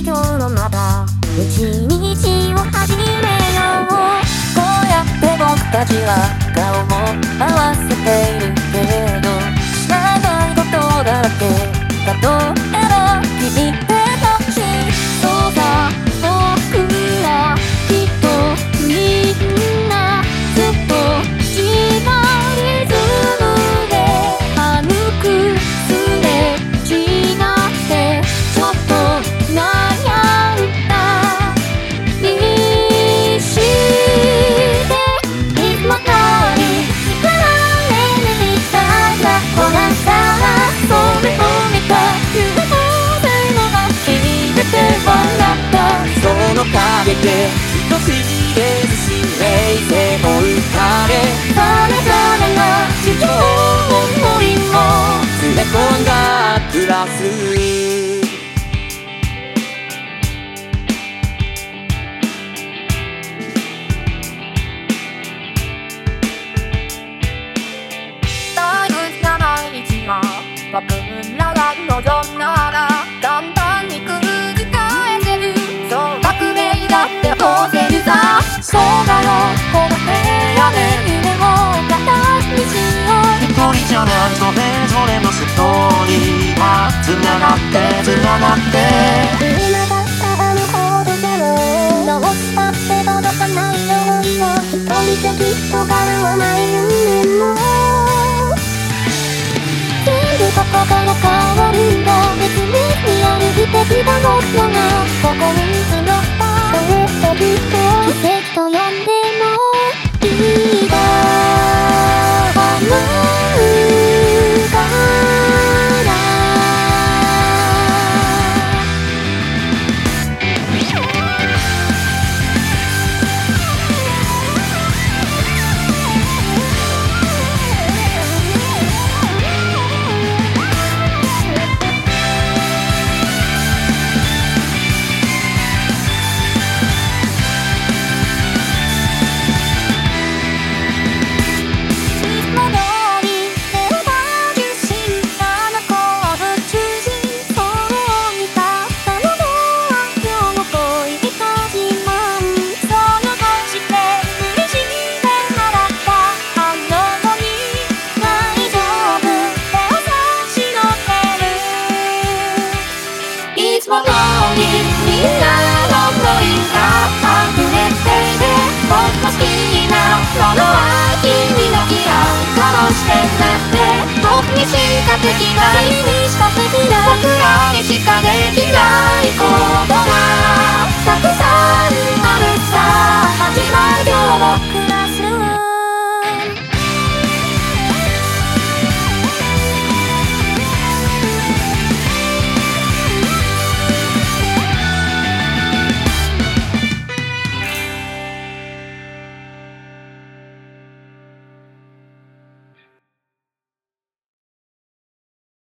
今日のまた一日を始めよう。こうやって僕たちは顔も合わせて僕らが望んだら簡単にくそうだろこの部屋で夢を形にしよう一人じゃないそれぞれのストーリーは繋がって繋がって繋がったあのほどじゃろうどうしたって届かないように一人できっと叶わない夢もとこから変わるんだ。別にリアル素敵だ僕らがここに集ったそれってきっと奇跡と呼んでつも通りみんなの恋が溢れてて僕の好きなものは君の気合殺してなくて僕にしかできないにした敵だ僕ら